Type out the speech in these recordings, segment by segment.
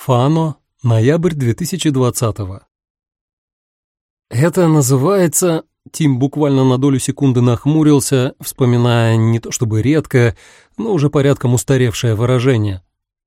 Фано, ноябрь 2020-го. Это называется... Тим буквально на долю секунды нахмурился, вспоминая не то чтобы редкое, но уже порядком устаревшее выражение.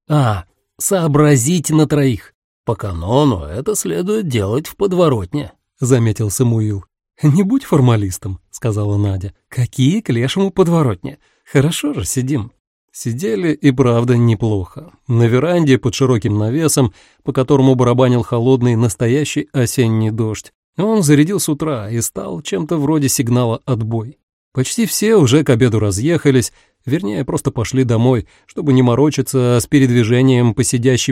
А, сообразить на троих. По канону это следует делать в подворотне, заметил Самуил. Не будь формалистом, сказала Надя. Какие к лешему подворотне? Хорошо же сидим. Сидели и правда неплохо. На веранде под широким навесом, по которому барабанил холодный настоящий осенний дождь. Он зарядил с утра и стал чем-то вроде сигнала «отбой». Почти все уже к обеду разъехались, вернее, просто пошли домой, чтобы не морочиться с передвижением по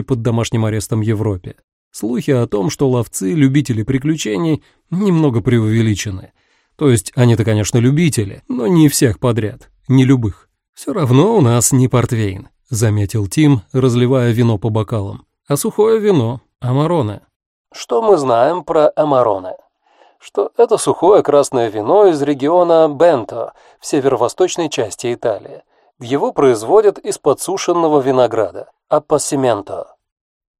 под домашним арестом Европе. Слухи о том, что ловцы — любители приключений, немного преувеличены. То есть они-то, конечно, любители, но не всех подряд, не любых. «Все равно у нас не портвейн», — заметил Тим, разливая вино по бокалам, «а сухое вино, амароне». Что мы знаем про амароне? Что это сухое красное вино из региона Бенто в северо-восточной части Италии. Его производят из подсушенного винограда, апассименто.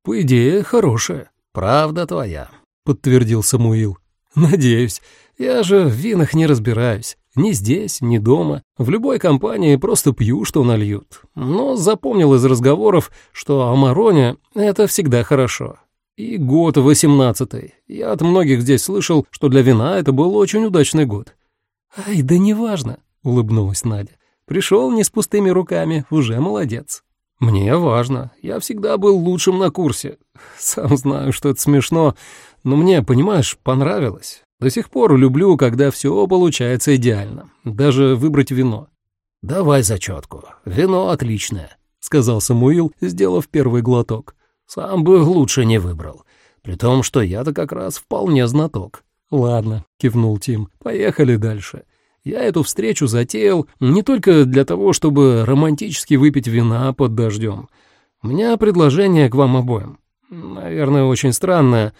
«По идее, хорошее». «Правда твоя», — подтвердил Самуил. «Надеюсь. Я же в винах не разбираюсь. Ни здесь, ни дома. В любой компании просто пью, что нальют. Но запомнил из разговоров, что Амароне — это всегда хорошо. И год восемнадцатый. Я от многих здесь слышал, что для вина это был очень удачный год. «Ай, да неважно», — улыбнулась Надя. «Пришел не с пустыми руками, уже молодец». «Мне важно. Я всегда был лучшим на курсе. Сам знаю, что это смешно, но мне, понимаешь, понравилось. До сих пор люблю, когда все получается идеально, даже выбрать вино. «Давай зачетку. Вино отличное», — сказал Самуил, сделав первый глоток. «Сам бы лучше не выбрал. При том, что я-то как раз вполне знаток». «Ладно», — кивнул Тим, — «поехали дальше. Я эту встречу затеял не только для того, чтобы романтически выпить вина под дождем. У меня предложение к вам обоим. Наверное, очень странное,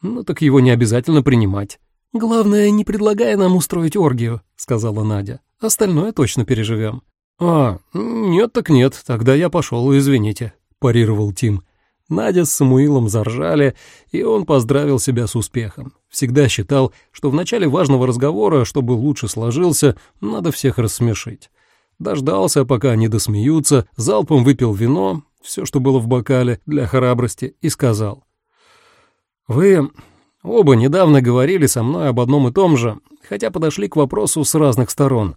но так его не обязательно принимать». «Главное, не предлагай нам устроить оргию», — сказала Надя. «Остальное точно переживем». «А, нет так нет, тогда я пошел, извините», — парировал Тим. Надя с Самуилом заржали, и он поздравил себя с успехом. Всегда считал, что в начале важного разговора, чтобы лучше сложился, надо всех рассмешить. Дождался, пока они досмеются, залпом выпил вино, все, что было в бокале, для храбрости, и сказал. «Вы Оба недавно говорили со мной об одном и том же, хотя подошли к вопросу с разных сторон.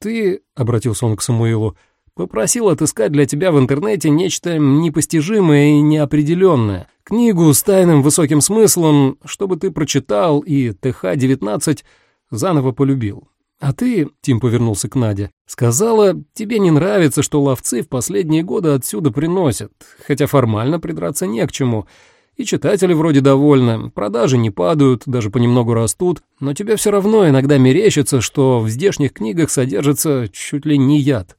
Ты, — обратился он к Самуилу, — попросил отыскать для тебя в интернете нечто непостижимое и неопределенное, книгу с тайным высоким смыслом, чтобы ты прочитал и ТХ-19 заново полюбил. А ты, — Тим повернулся к Наде, — сказала, тебе не нравится, что ловцы в последние годы отсюда приносят, хотя формально придраться не к чему — и читатели вроде довольны, продажи не падают, даже понемногу растут, но тебе все равно иногда мерещится, что в здешних книгах содержится чуть ли не яд.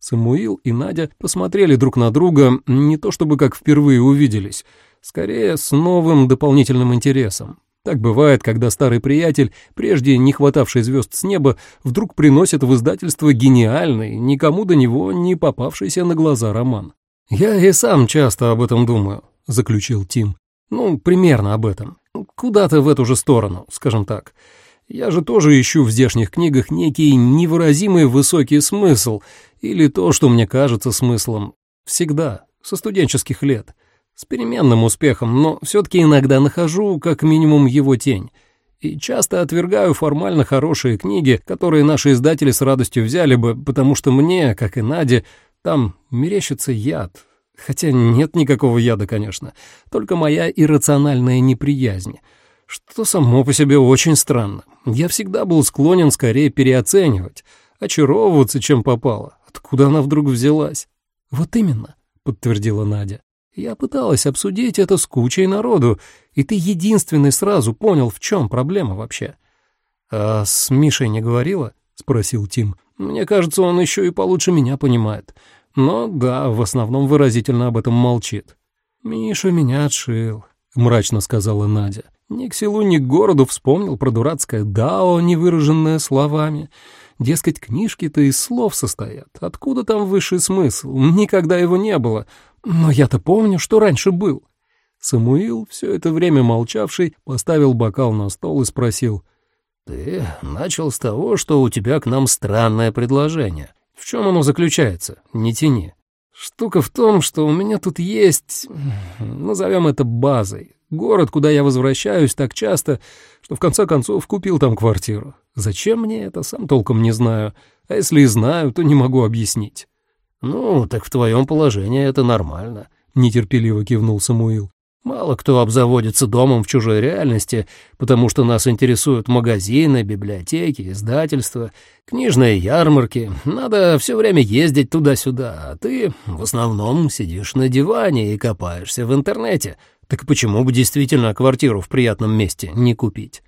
Самуил и Надя посмотрели друг на друга не то чтобы как впервые увиделись, скорее с новым дополнительным интересом. Так бывает, когда старый приятель, прежде не хватавший звезд с неба, вдруг приносит в издательство гениальный, никому до него не попавшийся на глаза роман. «Я и сам часто об этом думаю», — заключил Тим. Ну, примерно об этом. Куда-то в эту же сторону, скажем так. Я же тоже ищу в здешних книгах некий невыразимый высокий смысл, или то, что мне кажется смыслом. Всегда, со студенческих лет. С переменным успехом, но все-таки иногда нахожу как минимум его тень. И часто отвергаю формально хорошие книги, которые наши издатели с радостью взяли бы, потому что мне, как и Наде, там мерещится яд, Хотя нет никакого яда, конечно, только моя иррациональная неприязнь, что само по себе очень странно. Я всегда был склонен скорее переоценивать, очаровываться, чем попало. Откуда она вдруг взялась? Вот именно, подтвердила Надя. Я пыталась обсудить это с кучей народу, и ты единственный сразу понял, в чем проблема вообще. А с Мишей не говорила? спросил Тим. Мне кажется, он еще и получше меня понимает. Но да, в основном выразительно об этом молчит. «Миша меня отшил», — мрачно сказала Надя. «Ни к селу, ни к городу вспомнил про дурацкое «дао», невыраженное словами. Дескать, книжки-то из слов состоят. Откуда там высший смысл? Никогда его не было. Но я-то помню, что раньше был. Самуил, все это время молчавший, поставил бокал на стол и спросил. «Ты начал с того, что у тебя к нам странное предложение. В чем оно заключается? Не тяни». «Штука в том, что у меня тут есть, назовем это базой, город, куда я возвращаюсь так часто, что в конце концов купил там квартиру. Зачем мне это, сам толком не знаю, а если и знаю, то не могу объяснить». «Ну, так в твоем положении это нормально», — нетерпеливо кивнул Самуил. Мало кто обзаводится домом в чужой реальности, потому что нас интересуют магазины, библиотеки, издательства, книжные ярмарки. Надо все время ездить туда-сюда, а ты в основном сидишь на диване и копаешься в интернете. Так почему бы действительно квартиру в приятном месте не купить?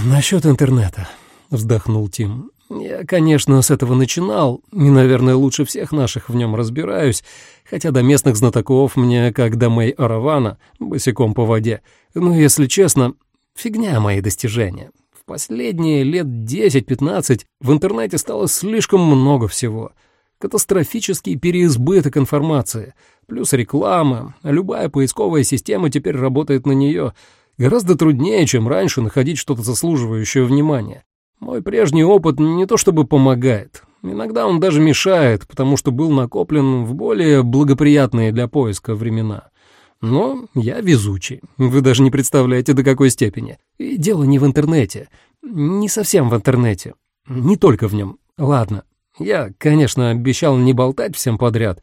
«Насчет интернета», — вздохнул Тим. Я, конечно, с этого начинал, и, наверное, лучше всех наших в нем разбираюсь, хотя до местных знатоков мне, как до Мэй Аравана, босиком по воде. Но, если честно, фигня мои достижения. В последние лет 10-15 в интернете стало слишком много всего. Катастрофический переизбыток информации, плюс реклама, любая поисковая система теперь работает на нее. Гораздо труднее, чем раньше, находить что-то заслуживающее внимания. Мой прежний опыт не то чтобы помогает. Иногда он даже мешает, потому что был накоплен в более благоприятные для поиска времена. Но я везучий. Вы даже не представляете, до какой степени. И дело не в интернете. Не совсем в интернете. Не только в нем. Ладно. Я, конечно, обещал не болтать всем подряд.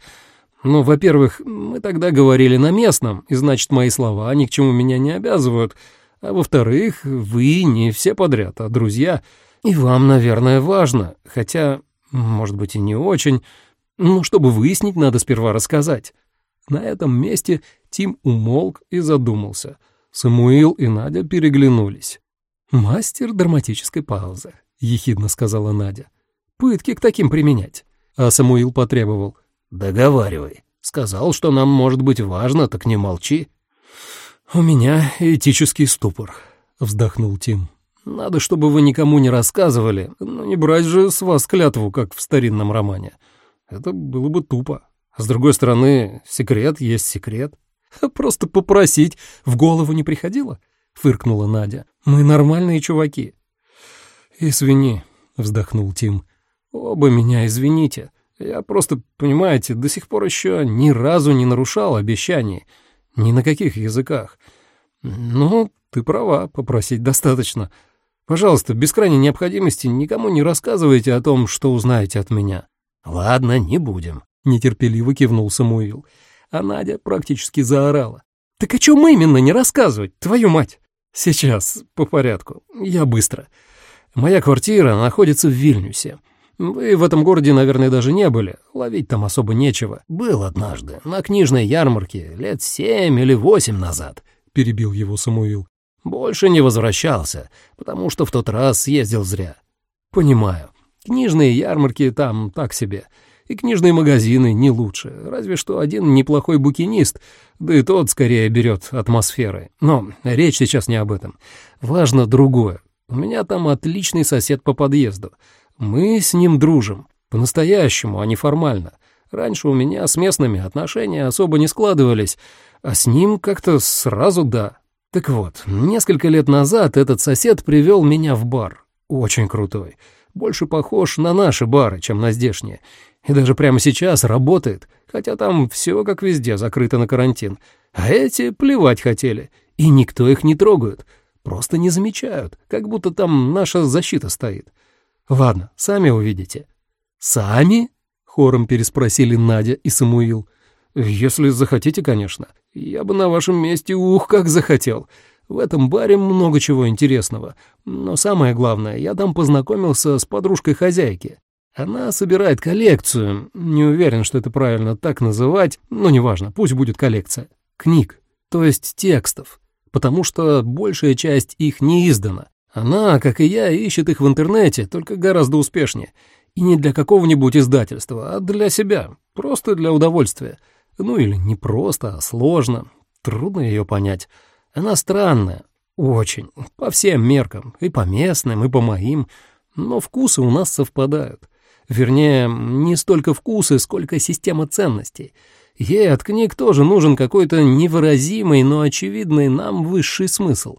Но, во-первых, мы тогда говорили на местном, и значит, мои слова ни к чему меня не обязывают. А во-вторых, вы не все подряд, а друзья. И вам, наверное, важно, хотя, может быть, и не очень. Но чтобы выяснить, надо сперва рассказать. На этом месте Тим умолк и задумался. Самуил и Надя переглянулись. «Мастер драматической паузы», — ехидно сказала Надя. «Пытки к таким применять». А Самуил потребовал. «Договаривай. Сказал, что нам может быть важно, так не молчи». «У меня этический ступор», — вздохнул Тим. «Надо, чтобы вы никому не рассказывали, но не брать же с вас клятву, как в старинном романе. Это было бы тупо. С другой стороны, секрет есть секрет. Просто попросить в голову не приходило?» — фыркнула Надя. «Мы нормальные чуваки». «Извини», — вздохнул Тим. «Оба меня извините. Я просто, понимаете, до сих пор еще ни разу не нарушал обещаний». Ни на каких языках. Ну, ты права, попросить достаточно. Пожалуйста, без крайней необходимости никому не рассказывайте о том, что узнаете от меня. Ладно, не будем, нетерпеливо кивнул Самуил. А Надя практически заорала. Так о чем именно не рассказывать, твою мать? Сейчас, по порядку. Я быстро. Моя квартира находится в Вильнюсе. Вы в этом городе, наверное, даже не были. Ловить там особо нечего. Был однажды, на книжной ярмарке, лет семь или восемь назад, — перебил его Самуил. Больше не возвращался, потому что в тот раз съездил зря. Понимаю. Книжные ярмарки там так себе. И книжные магазины не лучше. Разве что один неплохой букинист, да и тот скорее берет атмосферой. Но речь сейчас не об этом. Важно другое. У меня там отличный сосед по подъезду — мы с ним дружим, по-настоящему, а не формально. Раньше у меня с местными отношения особо не складывались, а с ним как-то сразу да. Так вот, несколько лет назад этот сосед привел меня в бар. Очень крутой. Больше похож на наши бары, чем на здешние. И даже прямо сейчас работает, хотя там все как везде закрыто на карантин. А эти плевать хотели, и никто их не трогает. Просто не замечают, как будто там наша защита стоит. Ладно, сами увидите. Сами? Хором переспросили Надя и Самуил. Если захотите, конечно. Я бы на вашем месте, ух, как захотел. В этом баре много чего интересного. Но самое главное, я там познакомился с подружкой хозяйки. Она собирает коллекцию. Не уверен, что это правильно так называть, но неважно, пусть будет коллекция. Книг, то есть текстов, потому что большая часть их не издана. Она, как и я, ищет их в интернете, только гораздо успешнее. И не для какого-нибудь издательства, а для себя, просто для удовольствия. Ну или не просто, а сложно. Трудно ее понять. Она странная, очень, по всем меркам, и по местным, и по моим. Но вкусы у нас совпадают. Вернее, не столько вкусы, сколько система ценностей. Ей от книг тоже нужен какой-то невыразимый, но очевидный нам высший смысл.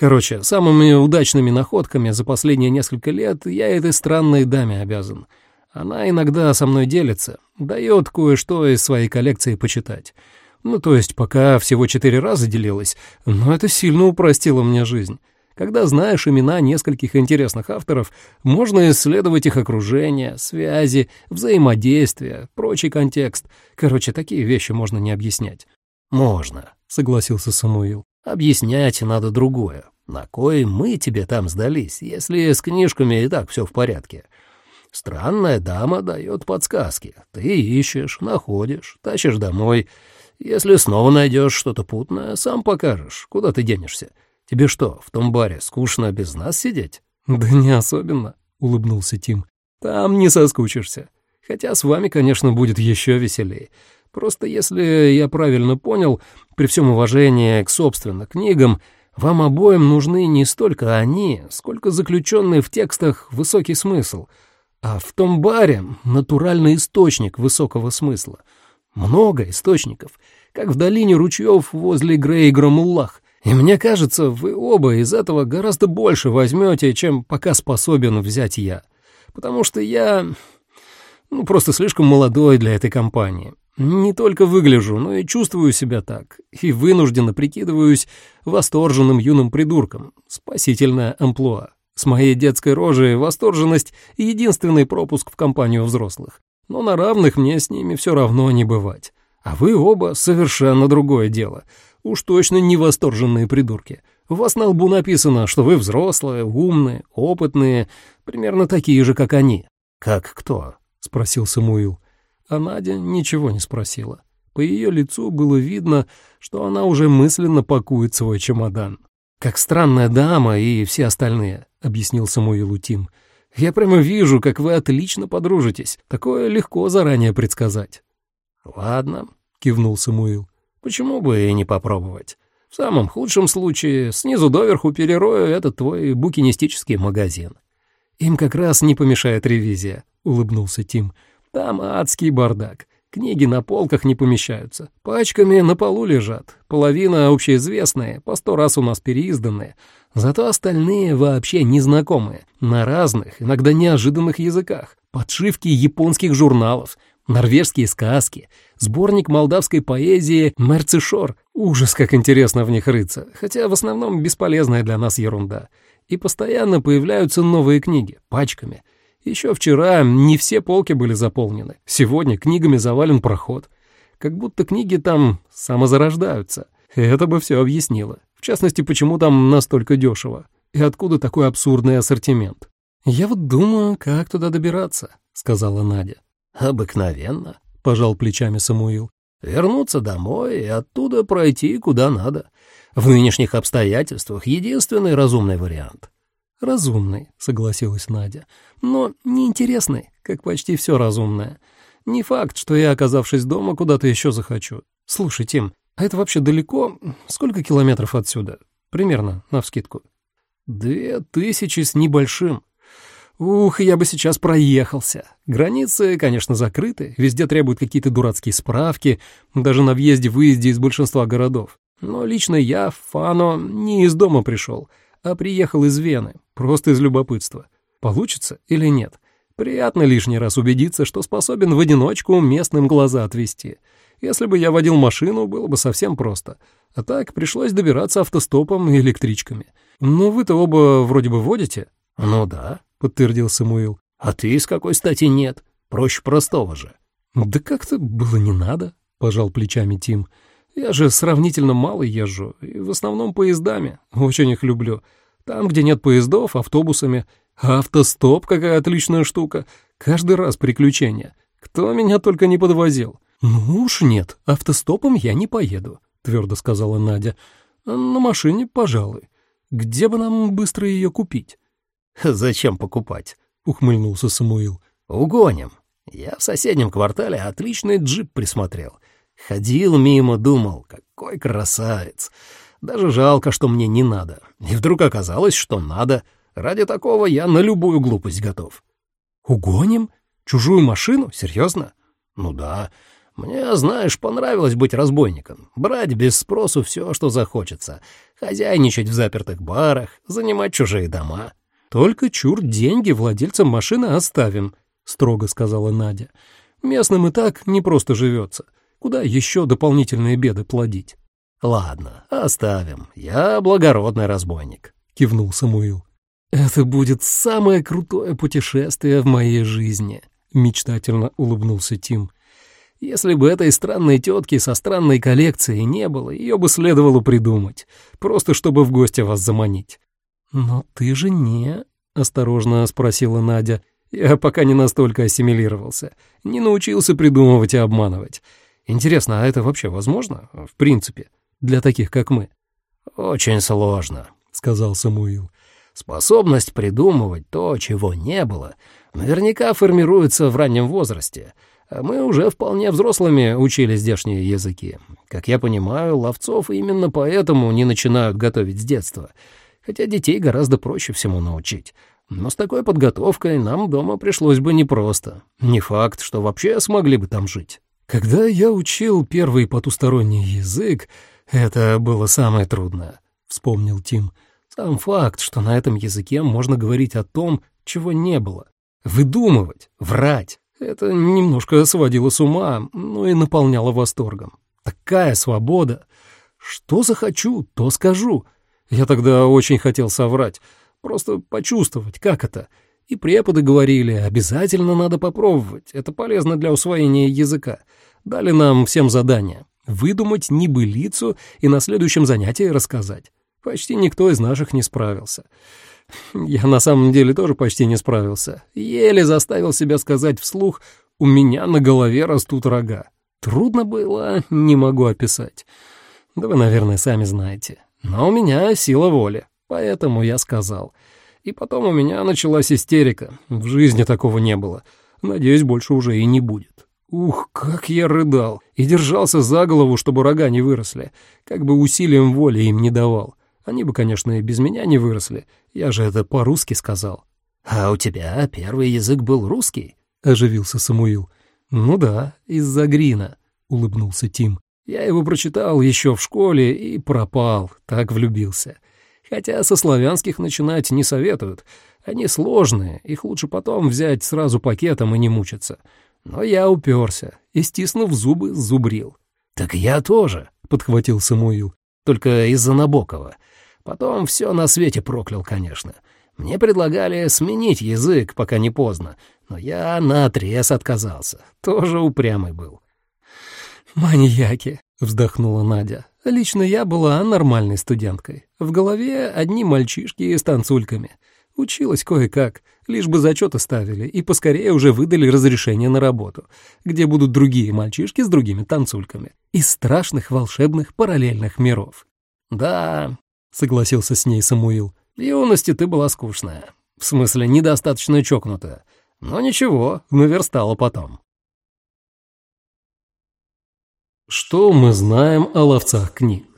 Короче, самыми удачными находками за последние несколько лет я этой странной даме обязан. Она иногда со мной делится, дает кое-что из своей коллекции почитать. Ну, то есть пока всего четыре раза делилась, но это сильно упростило мне жизнь. Когда знаешь имена нескольких интересных авторов, можно исследовать их окружение, связи, взаимодействие, прочий контекст. Короче, такие вещи можно не объяснять. «Можно», — согласился Самуил. «Объяснять надо другое. На кой мы тебе там сдались, если с книжками и так все в порядке?» Странная дама дает подсказки. Ты ищешь, находишь, тащишь домой. Если снова найдешь что-то путное, сам покажешь, куда ты денешься. Тебе что, в том баре скучно без нас сидеть?» «Да не особенно», — улыбнулся Тим. «Там не соскучишься. Хотя с вами, конечно, будет еще веселее. Просто если я правильно понял, при всем уважении к собственным книгам, вам обоим нужны не столько они, сколько заключенный в текстах высокий смысл, а в том баре натуральный источник высокого смысла. Много источников, как в долине ручьев возле Грейграмуллах. И мне кажется, вы оба из этого гораздо больше возьмете, чем пока способен взять я. Потому что я... Ну, просто слишком молодой для этой компании. Не только выгляжу, но и чувствую себя так. И вынужденно прикидываюсь восторженным юным придурком. Спасительная амплуа. С моей детской рожей восторженность — единственный пропуск в компанию взрослых. Но на равных мне с ними все равно не бывать. А вы оба совершенно другое дело — Уж точно не восторженные придурки. У вас на лбу написано, что вы взрослые, умные, опытные, примерно такие же, как они. «Как кто?» — спросил Самуил. А Надя ничего не спросила. По ее лицу было видно, что она уже мысленно пакует свой чемодан. «Как странная дама и все остальные», — объяснил Самуилу Тим. «Я прямо вижу, как вы отлично подружитесь. Такое легко заранее предсказать». «Ладно», — кивнул Самуил. Почему бы и не попробовать? В самом худшем случае снизу доверху перерою этот твой букинистический магазин. Им как раз не помешает ревизия, улыбнулся Тим. Там адский бардак. Книги на полках не помещаются. Пачками на полу лежат. Половина общеизвестные, по сто раз у нас переизданные. Зато остальные вообще незнакомые. На разных, иногда неожиданных языках. Подшивки японских журналов — норвежские сказки, сборник молдавской поэзии «Мерцишор». Ужас, как интересно в них рыться, хотя в основном бесполезная для нас ерунда. И постоянно появляются новые книги, пачками. Еще вчера не все полки были заполнены, сегодня книгами завален проход. Как будто книги там самозарождаются. Это бы все объяснило. В частности, почему там настолько дешево. И откуда такой абсурдный ассортимент. «Я вот думаю, как туда добираться», — сказала Надя. «Обыкновенно», — пожал плечами Самуил. «Вернуться домой и оттуда пройти куда надо. В нынешних обстоятельствах единственный разумный вариант». «Разумный», — согласилась Надя, — «но неинтересный, как почти все разумное. Не факт, что я, оказавшись дома, куда-то еще захочу. Слушай, Тим, а это вообще далеко? Сколько километров отсюда? Примерно, навскидку». «Две тысячи с небольшим», Ух, я бы сейчас проехался. Границы, конечно, закрыты, везде требуют какие-то дурацкие справки, даже на въезде-выезде из большинства городов. Но лично я, Фано, не из дома пришел, а приехал из Вены, просто из любопытства. Получится или нет? Приятно лишний раз убедиться, что способен в одиночку местным глаза отвести. Если бы я водил машину, было бы совсем просто. А так пришлось добираться автостопом и электричками. Но вы-то оба вроде бы водите? Ну да, подтвердил Самуил. «А ты с какой стати нет? Проще простого же». «Да как-то было не надо», — пожал плечами Тим. «Я же сравнительно мало езжу, и в основном поездами. Очень их люблю. Там, где нет поездов, автобусами. автостоп какая отличная штука. Каждый раз приключения. Кто меня только не подвозил». «Ну уж нет, автостопом я не поеду», — твердо сказала Надя. «На машине, пожалуй. Где бы нам быстро ее купить?» «Зачем покупать?» — ухмыльнулся Самуил. «Угоним. Я в соседнем квартале отличный джип присмотрел. Ходил мимо, думал, какой красавец. Даже жалко, что мне не надо. И вдруг оказалось, что надо. Ради такого я на любую глупость готов». «Угоним? Чужую машину? Серьезно?» «Ну да. Мне, знаешь, понравилось быть разбойником, брать без спросу все, что захочется, хозяйничать в запертых барах, занимать чужие дома. «Только чур деньги владельцам машины оставим», — строго сказала Надя. «Местным и так не просто живется. Куда еще дополнительные беды плодить?» «Ладно, оставим. Я благородный разбойник», — кивнул Самуил. «Это будет самое крутое путешествие в моей жизни», — мечтательно улыбнулся Тим. «Если бы этой странной тетки со странной коллекцией не было, ее бы следовало придумать, просто чтобы в гости вас заманить. «Но ты же не...» — осторожно спросила Надя. «Я пока не настолько ассимилировался, не научился придумывать и обманывать. Интересно, а это вообще возможно, в принципе, для таких, как мы?» «Очень сложно», — сказал Самуил. «Способность придумывать то, чего не было, наверняка формируется в раннем возрасте». Мы уже вполне взрослыми учили здешние языки. Как я понимаю, ловцов именно поэтому не начинают готовить с детства хотя детей гораздо проще всему научить. Но с такой подготовкой нам дома пришлось бы непросто. Не факт, что вообще смогли бы там жить. Когда я учил первый потусторонний язык, это было самое трудное, — вспомнил Тим. Сам факт, что на этом языке можно говорить о том, чего не было. Выдумывать, врать. Это немножко сводило с ума, но и наполняло восторгом. Такая свобода. Что захочу, то скажу — я тогда очень хотел соврать, просто почувствовать, как это. И преподы говорили, обязательно надо попробовать, это полезно для усвоения языка. Дали нам всем задание — выдумать небылицу и на следующем занятии рассказать. Почти никто из наших не справился. Я на самом деле тоже почти не справился. Еле заставил себя сказать вслух «У меня на голове растут рога». Трудно было, не могу описать. Да вы, наверное, сами знаете. Но у меня сила воли, поэтому я сказал. И потом у меня началась истерика. В жизни такого не было. Надеюсь, больше уже и не будет. Ух, как я рыдал и держался за голову, чтобы рога не выросли, как бы усилием воли им не давал. Они бы, конечно, и без меня не выросли, я же это по-русски сказал. «А у тебя первый язык был русский?» — оживился Самуил. «Ну да, из-за Грина», — улыбнулся Тим. Я его прочитал еще в школе и пропал, так влюбился. Хотя со славянских начинать не советуют. Они сложные, их лучше потом взять сразу пакетом и не мучиться. Но я уперся и, стиснув зубы, зубрил. «Так я тоже», — подхватил Самуил, — «только из-за Набокова. Потом все на свете проклял, конечно. Мне предлагали сменить язык, пока не поздно, но я наотрез отказался, тоже упрямый был. «Маньяки», — вздохнула Надя. «Лично я была нормальной студенткой. В голове одни мальчишки с танцульками. Училась кое-как, лишь бы зачеты ставили, и поскорее уже выдали разрешение на работу, где будут другие мальчишки с другими танцульками. Из страшных волшебных параллельных миров». «Да», — согласился с ней Самуил, — «в юности ты была скучная. В смысле, недостаточно чокнутая. Но ничего, наверстала потом». Что мы знаем о ловцах книг?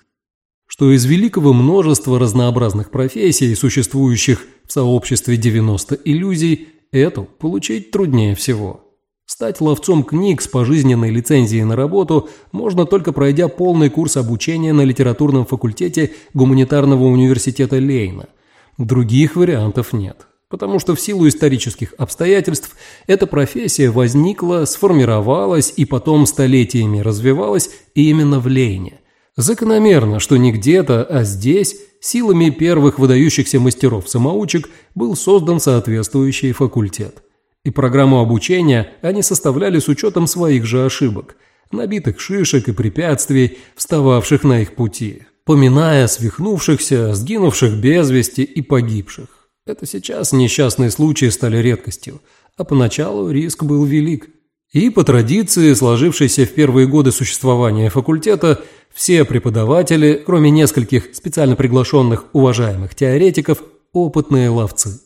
Что из великого множества разнообразных профессий, существующих в сообществе 90 иллюзий, эту получить труднее всего. Стать ловцом книг с пожизненной лицензией на работу можно только пройдя полный курс обучения на литературном факультете Гуманитарного университета Лейна. Других вариантов нет потому что в силу исторических обстоятельств эта профессия возникла, сформировалась и потом столетиями развивалась именно в Лейне. Закономерно, что не где-то, а здесь, силами первых выдающихся мастеров-самоучек, был создан соответствующий факультет. И программу обучения они составляли с учетом своих же ошибок, набитых шишек и препятствий, встававших на их пути, поминая свихнувшихся, сгинувших без вести и погибших. Это сейчас несчастные случаи стали редкостью, а поначалу риск был велик. И по традиции, сложившейся в первые годы существования факультета, все преподаватели, кроме нескольких специально приглашенных уважаемых теоретиков, опытные ловцы.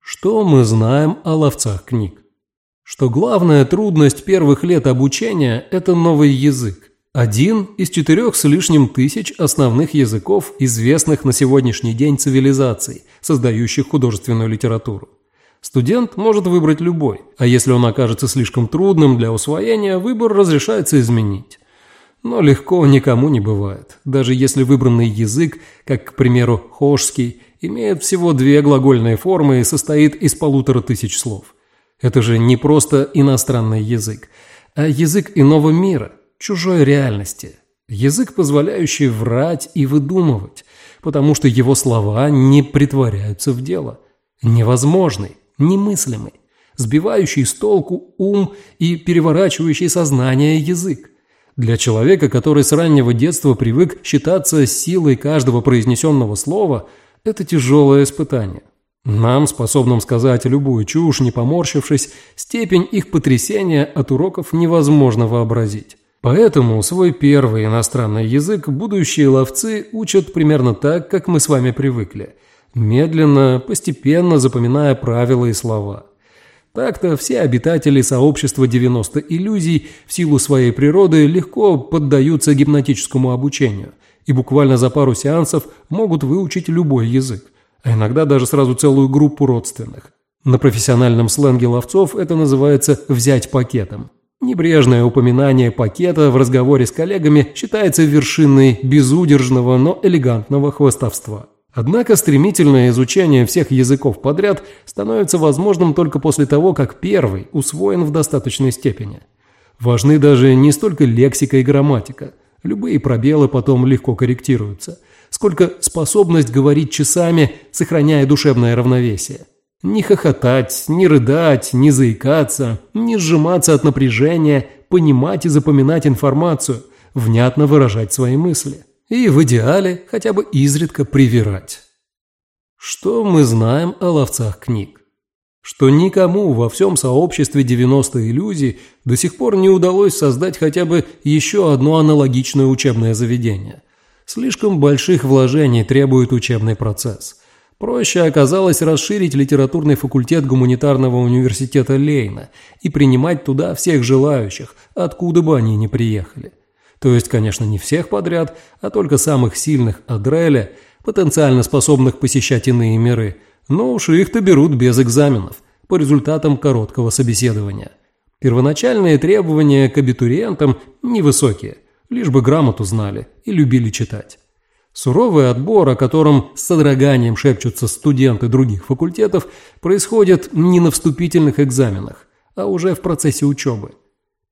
Что мы знаем о ловцах книг? Что главная трудность первых лет обучения – это новый язык. Один из четырех с лишним тысяч основных языков известных на сегодняшний день цивилизаций, создающих художественную литературу. Студент может выбрать любой, а если он окажется слишком трудным для усвоения, выбор разрешается изменить. Но легко никому не бывает, даже если выбранный язык, как, к примеру, хошский, имеет всего две глагольные формы и состоит из полутора тысяч слов. Это же не просто иностранный язык, а язык иного мира, чужой реальности. Язык, позволяющий врать и выдумывать, потому что его слова не притворяются в дело. Невозможный, немыслимый, сбивающий с толку ум и переворачивающий сознание язык. Для человека, который с раннего детства привык считаться силой каждого произнесенного слова, это тяжелое испытание. Нам, способным сказать любую чушь, не поморщившись, степень их потрясения от уроков невозможно вообразить. Поэтому свой первый иностранный язык будущие ловцы учат примерно так, как мы с вами привыкли. Медленно, постепенно запоминая правила и слова. Так-то все обитатели сообщества 90 иллюзий в силу своей природы легко поддаются гипнотическому обучению и буквально за пару сеансов могут выучить любой язык, а иногда даже сразу целую группу родственных. На профессиональном сленге ловцов это называется «взять пакетом». Небрежное упоминание пакета в разговоре с коллегами считается вершиной безудержного, но элегантного хвостовства. Однако стремительное изучение всех языков подряд становится возможным только после того, как первый усвоен в достаточной степени. Важны даже не столько лексика и грамматика, любые пробелы потом легко корректируются, сколько способность говорить часами, сохраняя душевное равновесие. Не хохотать, не рыдать, не заикаться, не сжиматься от напряжения, понимать и запоминать информацию, внятно выражать свои мысли и в идеале хотя бы изредка привирать. Что мы знаем о ловцах книг? Что никому во всем сообществе 90 иллюзий до сих пор не удалось создать хотя бы еще одно аналогичное учебное заведение. Слишком больших вложений требует учебный процесс. Проще оказалось расширить литературный факультет гуманитарного университета Лейна и принимать туда всех желающих, откуда бы они ни приехали. То есть, конечно, не всех подряд, а только самых сильных Адреля, потенциально способных посещать иные миры, но уж их-то берут без экзаменов, по результатам короткого собеседования. Первоначальные требования к абитуриентам невысокие, лишь бы грамоту знали и любили читать. Суровый отбор, о котором с содроганием шепчутся студенты других факультетов, происходит не на вступительных экзаменах, а уже в процессе учебы.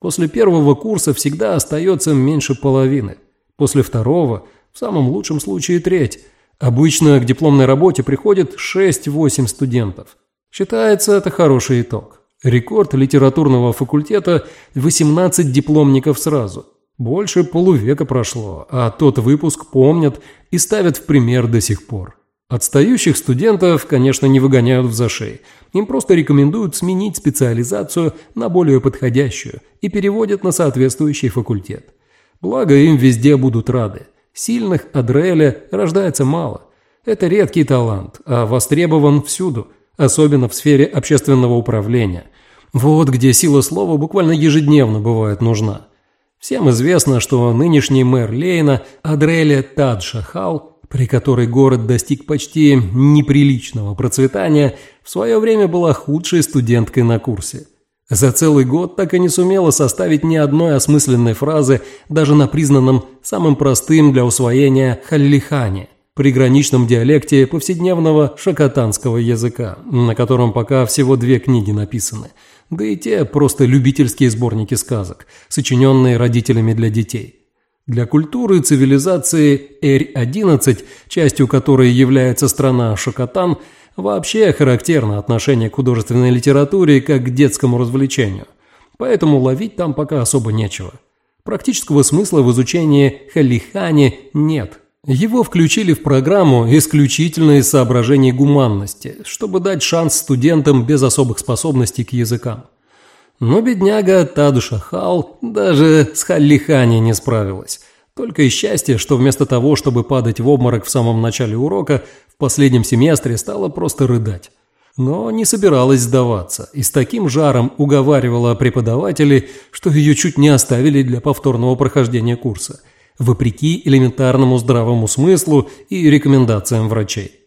После первого курса всегда остается меньше половины. После второго, в самом лучшем случае треть. Обычно к дипломной работе приходит 6-8 студентов. Считается это хороший итог. Рекорд литературного факультета – 18 дипломников сразу. Больше полувека прошло, а тот выпуск помнят и ставят в пример до сих пор. Отстающих студентов, конечно, не выгоняют в зашей. Им просто рекомендуют сменить специализацию на более подходящую и переводят на соответствующий факультет. Благо им везде будут рады. Сильных Адреля рождается мало. Это редкий талант, а востребован всюду, особенно в сфере общественного управления. Вот где сила слова буквально ежедневно бывает нужна. Всем известно, что нынешний мэр Лейна Адреля Тадшахал при которой город достиг почти неприличного процветания, в свое время была худшей студенткой на курсе. За целый год так и не сумела составить ни одной осмысленной фразы даже на признанном самым простым для усвоения халлихане, приграничном диалекте повседневного шакатанского языка, на котором пока всего две книги написаны, да и те просто любительские сборники сказок, сочиненные родителями для детей. Для культуры цивилизации Эрь-11, частью которой является страна Шокотан, вообще характерно отношение к художественной литературе как к детскому развлечению. Поэтому ловить там пока особо нечего. Практического смысла в изучении халихани нет. Его включили в программу исключительно из соображений гуманности, чтобы дать шанс студентам без особых способностей к языкам. Но бедняга Тадуша Хал даже с Халлихани не справилась. Только и счастье, что вместо того, чтобы падать в обморок в самом начале урока, в последнем семестре стала просто рыдать. Но не собиралась сдаваться и с таким жаром уговаривала преподавателей, что ее чуть не оставили для повторного прохождения курса, вопреки элементарному здравому смыслу и рекомендациям врачей.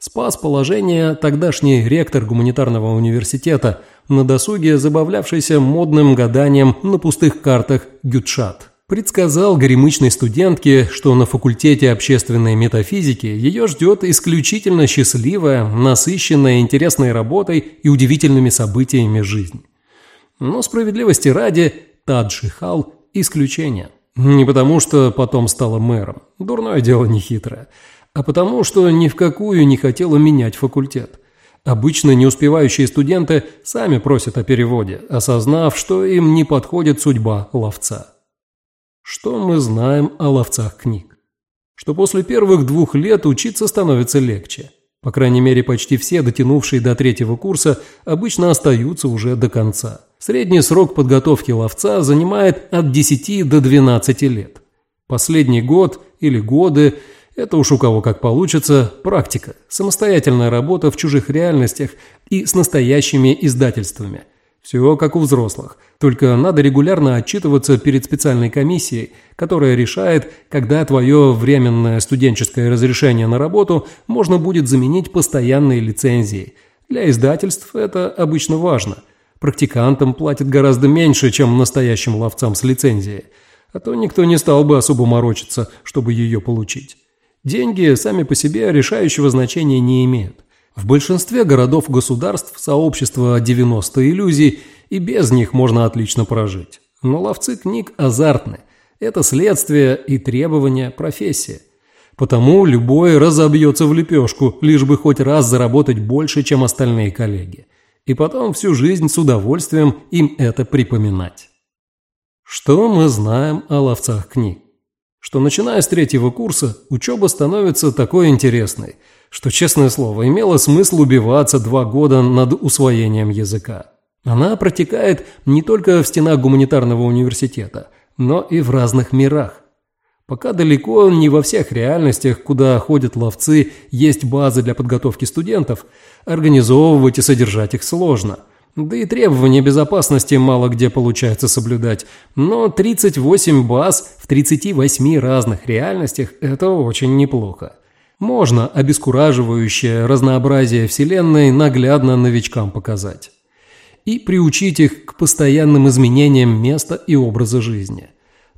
Спас положение тогдашний ректор гуманитарного университета, на досуге забавлявшийся модным гаданием на пустых картах Гютшат. Предсказал горемычной студентке, что на факультете общественной метафизики ее ждет исключительно счастливая, насыщенная интересной работой и удивительными событиями жизнь. Но справедливости ради, Таджи Хал – исключение. Не потому, что потом стала мэром, дурное дело нехитрое, а потому, что ни в какую не хотела менять факультет. Обычно не успевающие студенты сами просят о переводе, осознав, что им не подходит судьба ловца. Что мы знаем о ловцах книг? Что после первых двух лет учиться становится легче. По крайней мере, почти все, дотянувшие до третьего курса, обычно остаются уже до конца. Средний срок подготовки ловца занимает от 10 до 12 лет. Последний год или годы это уж у кого как получится, практика, самостоятельная работа в чужих реальностях и с настоящими издательствами. Все как у взрослых, только надо регулярно отчитываться перед специальной комиссией, которая решает, когда твое временное студенческое разрешение на работу можно будет заменить постоянной лицензией. Для издательств это обычно важно. Практикантам платят гораздо меньше, чем настоящим ловцам с лицензией, а то никто не стал бы особо морочиться, чтобы ее получить. Деньги сами по себе решающего значения не имеют. В большинстве городов-государств сообщества 90 иллюзий, и без них можно отлично прожить. Но ловцы книг азартны. Это следствие и требования профессии. Потому любой разобьется в лепешку, лишь бы хоть раз заработать больше, чем остальные коллеги. И потом всю жизнь с удовольствием им это припоминать. Что мы знаем о ловцах книг? Что начиная с третьего курса учеба становится такой интересной, что, честное слово, имело смысл убиваться два года над усвоением языка. Она протекает не только в стенах гуманитарного университета, но и в разных мирах. Пока далеко не во всех реальностях, куда ходят ловцы, есть базы для подготовки студентов, организовывать и содержать их сложно – да и требования безопасности мало где получается соблюдать. Но 38 баз в 38 разных реальностях – это очень неплохо. Можно обескураживающее разнообразие Вселенной наглядно новичкам показать. И приучить их к постоянным изменениям места и образа жизни.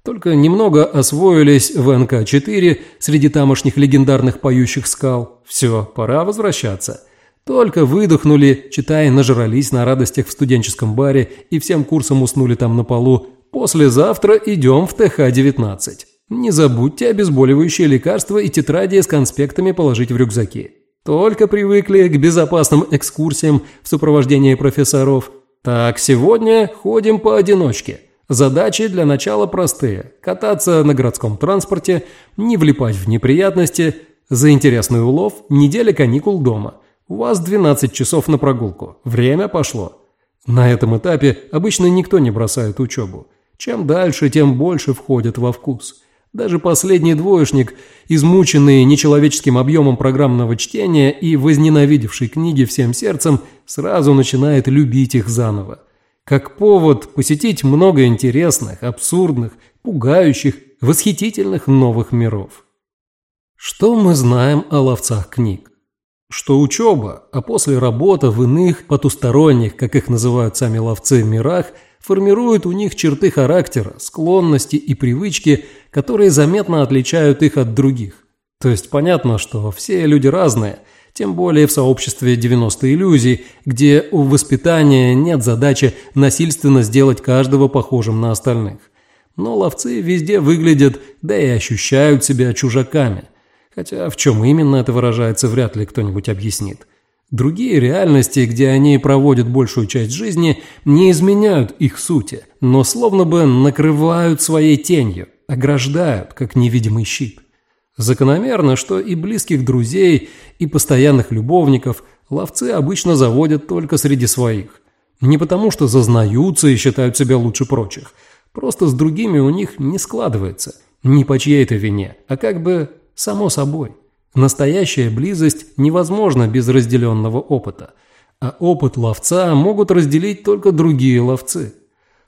Только немного освоились в НК-4 среди тамошних легендарных поющих скал. Все, пора возвращаться – только выдохнули, читая, нажрались на радостях в студенческом баре и всем курсом уснули там на полу. Послезавтра идем в ТХ-19. Не забудьте обезболивающие лекарства и тетради с конспектами положить в рюкзаки. Только привыкли к безопасным экскурсиям в сопровождении профессоров. Так, сегодня ходим поодиночке. Задачи для начала простые. Кататься на городском транспорте, не влипать в неприятности, за интересный улов, неделя каникул дома – у вас 12 часов на прогулку. Время пошло. На этом этапе обычно никто не бросает учебу. Чем дальше, тем больше входят во вкус. Даже последний двоечник, измученный нечеловеческим объемом программного чтения и возненавидевший книги всем сердцем, сразу начинает любить их заново. Как повод посетить много интересных, абсурдных, пугающих, восхитительных новых миров. Что мы знаем о ловцах книг? Что учеба, а после работа в иных, потусторонних, как их называют сами ловцы, мирах, формирует у них черты характера, склонности и привычки, которые заметно отличают их от других. То есть понятно, что все люди разные, тем более в сообществе 90 иллюзий, где у воспитания нет задачи насильственно сделать каждого похожим на остальных. Но ловцы везде выглядят, да и ощущают себя чужаками – Хотя в чем именно это выражается, вряд ли кто-нибудь объяснит. Другие реальности, где они проводят большую часть жизни, не изменяют их сути, но словно бы накрывают своей тенью, ограждают, как невидимый щит. Закономерно, что и близких друзей, и постоянных любовников ловцы обычно заводят только среди своих. Не потому, что зазнаются и считают себя лучше прочих. Просто с другими у них не складывается. Не по чьей-то вине, а как бы Само собой. Настоящая близость невозможна без разделенного опыта, а опыт ловца могут разделить только другие ловцы.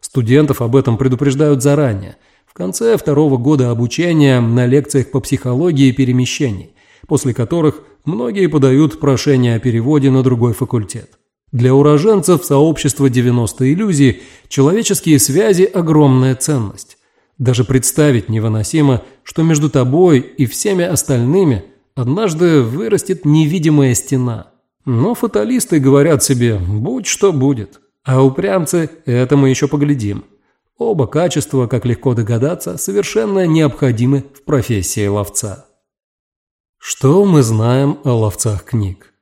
Студентов об этом предупреждают заранее, в конце второго года обучения на лекциях по психологии перемещений, после которых многие подают прошение о переводе на другой факультет. Для уроженцев сообщества 90 иллюзий человеческие связи – огромная ценность. Даже представить невыносимо, что между тобой и всеми остальными однажды вырастет невидимая стена. Но фаталисты говорят себе «будь что будет». А упрямцы – это мы еще поглядим. Оба качества, как легко догадаться, совершенно необходимы в профессии ловца. Что мы знаем о ловцах книг?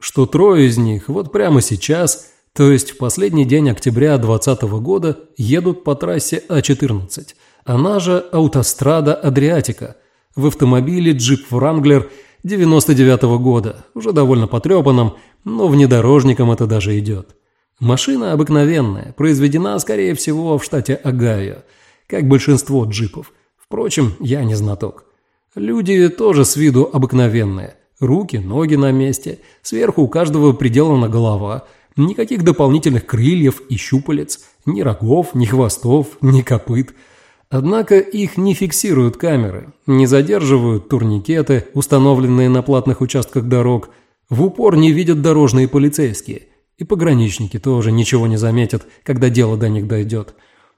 Что трое из них вот прямо сейчас, то есть в последний день октября 2020 года, едут по трассе А14, она же автострада Адриатика, в автомобиле джип Wrangler 99 -го года, уже довольно потрепанном, но внедорожником это даже идет. Машина обыкновенная, произведена, скорее всего, в штате Огайо, как большинство джипов. Впрочем, я не знаток. Люди тоже с виду обыкновенные. Руки, ноги на месте, сверху у каждого приделана голова, никаких дополнительных крыльев и щупалец, ни рогов, ни хвостов, ни копыт. Однако их не фиксируют камеры, не задерживают турникеты, установленные на платных участках дорог, в упор не видят дорожные полицейские. И пограничники тоже ничего не заметят, когда дело до них дойдет.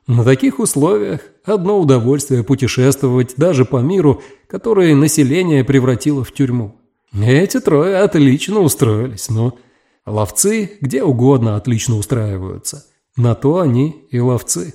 На таких условиях одно удовольствие путешествовать даже по миру, который население превратило в тюрьму. Эти трое отлично устроились, но ловцы где угодно отлично устраиваются. На то они и ловцы.